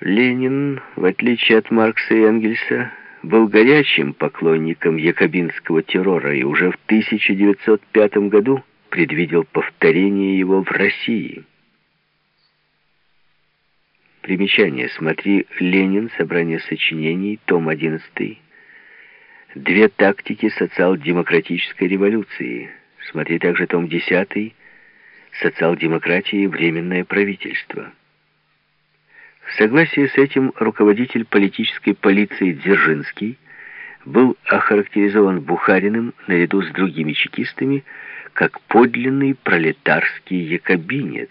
Ленин, в отличие от Маркса и Энгельса, был горячим поклонником якобинского террора и уже в 1905 году предвидел повторение его в России. Примечание. Смотри «Ленин. Собрание сочинений. Том 11. Две тактики социал-демократической революции». Смотри также том 10. «Социал-демократия и временное правительство». В согласии с этим руководитель политической полиции Дзержинский был охарактеризован Бухариным наряду с другими чекистами как подлинный пролетарский якобинец.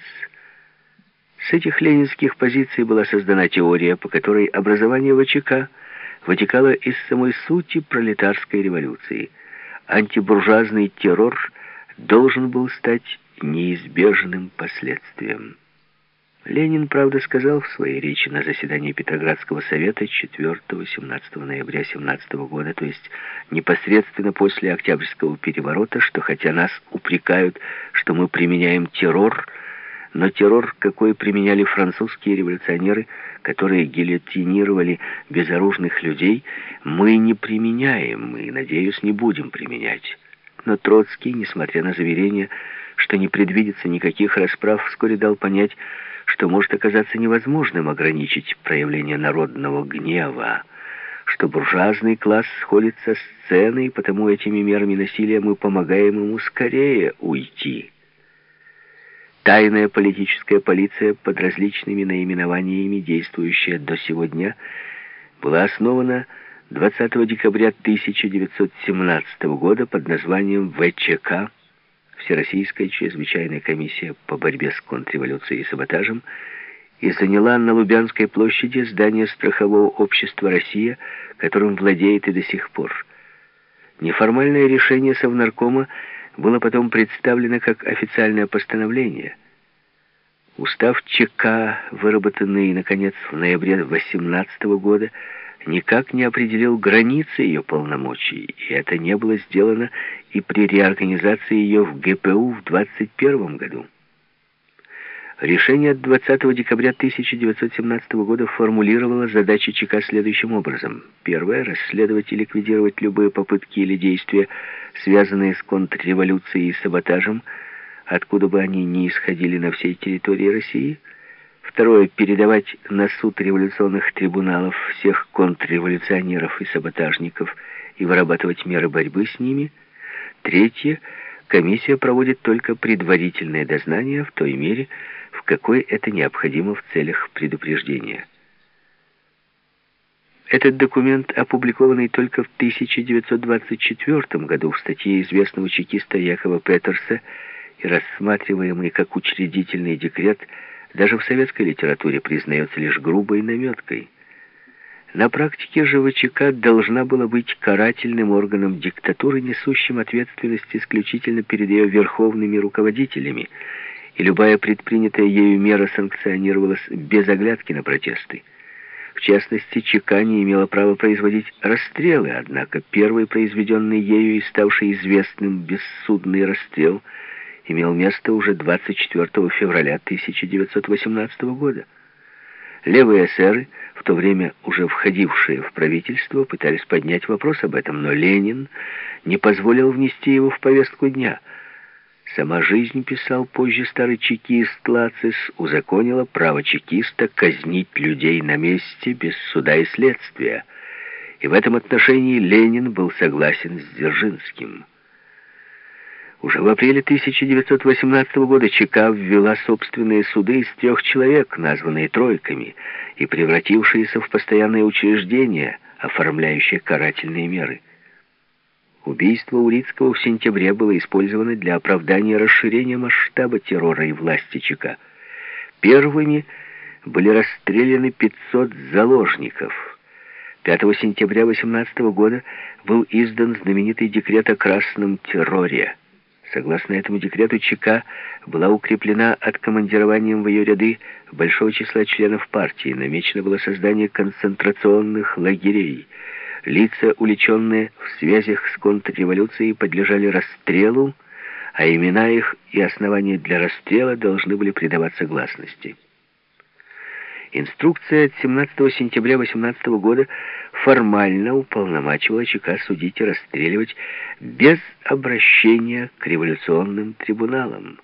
С этих ленинских позиций была создана теория, по которой образование ВЧК вытекало из самой сути пролетарской революции. Антибуржуазный террор должен был стать неизбежным последствием. Ленин, правда, сказал в своей речи на заседании Петроградского совета 4-17 ноября 17 года, то есть непосредственно после Октябрьского переворота, что хотя нас упрекают, что мы применяем террор, но террор, какой применяли французские революционеры, которые гильотинировали безоружных людей, мы не применяем и, надеюсь, не будем применять. Но Троцкий, несмотря на заверение, что не предвидится никаких расправ, вскоре дал понять, что может оказаться невозможным ограничить проявление народного гнева, что буржуазный класс сходит со сцены, и потому этими мерами насилия мы помогаем ему скорее уйти. Тайная политическая полиция под различными наименованиями, действующая до сегодня, была основана 20 декабря 1917 года под названием ВЧК Всероссийская чрезвычайная комиссия по борьбе с контрреволюцией и саботажем и заняла на Лубянской площади здание страхового общества «Россия», которым владеет и до сих пор. Неформальное решение Совнаркома было потом представлено как официальное постановление. Устав ЧК, выработанный, наконец, в ноябре 18 года, никак не определил границы ее полномочий, и это не было сделано и при реорганизации ее в ГПУ в 21 году. Решение от 20 декабря 1917 года формулировало задачи ЧК следующим образом. Первое — расследовать и ликвидировать любые попытки или действия, связанные с контрреволюцией и саботажем, откуда бы они ни исходили на всей территории России — Второе — передавать на суд революционных трибуналов всех контрреволюционеров и саботажников и вырабатывать меры борьбы с ними. Третье — комиссия проводит только предварительное дознание в той мере, в какой это необходимо в целях предупреждения. Этот документ, опубликованный только в 1924 году в статье известного чекиста Якова Петерса и рассматриваемый как учредительный декрет – даже в советской литературе признается лишь грубой наметкой. На практике же ВЧК должна была быть карательным органом диктатуры, несущим ответственность исключительно перед ее верховными руководителями, и любая предпринятая ею мера санкционировалась без оглядки на протесты. В частности, ЧК не имела права производить расстрелы, однако первый произведенный ею и ставший известным бессудный расстрел – имел место уже 24 февраля 1918 года. Левые эсеры, в то время уже входившие в правительство, пытались поднять вопрос об этом, но Ленин не позволил внести его в повестку дня. Сама жизнь, писал позже старый чекист Лацис, узаконила право чекиста казнить людей на месте без суда и следствия. И в этом отношении Ленин был согласен с Дзержинским. Уже в апреле 1918 года ЧК ввела собственные суды из трех человек, названные «тройками», и превратившиеся в постоянное учреждение, оформляющее карательные меры. Убийство Урицкого в сентябре было использовано для оправдания расширения масштаба террора и власти ЧК. Первыми были расстреляны 500 заложников. 5 сентября 18 года был издан знаменитый декрет о красном терроре. Согласно этому декрету ЧК была укреплена откомандированием в ее ряды большого числа членов партии. Намечено было создание концентрационных лагерей. Лица, уличенные в связях с контрреволюцией, подлежали расстрелу, а имена их и основания для расстрела должны были придаваться гласности. Инструкция от 17 сентября 18 года формально уполномачивала ЧК судить и расстреливать без обращения к революционным трибуналам.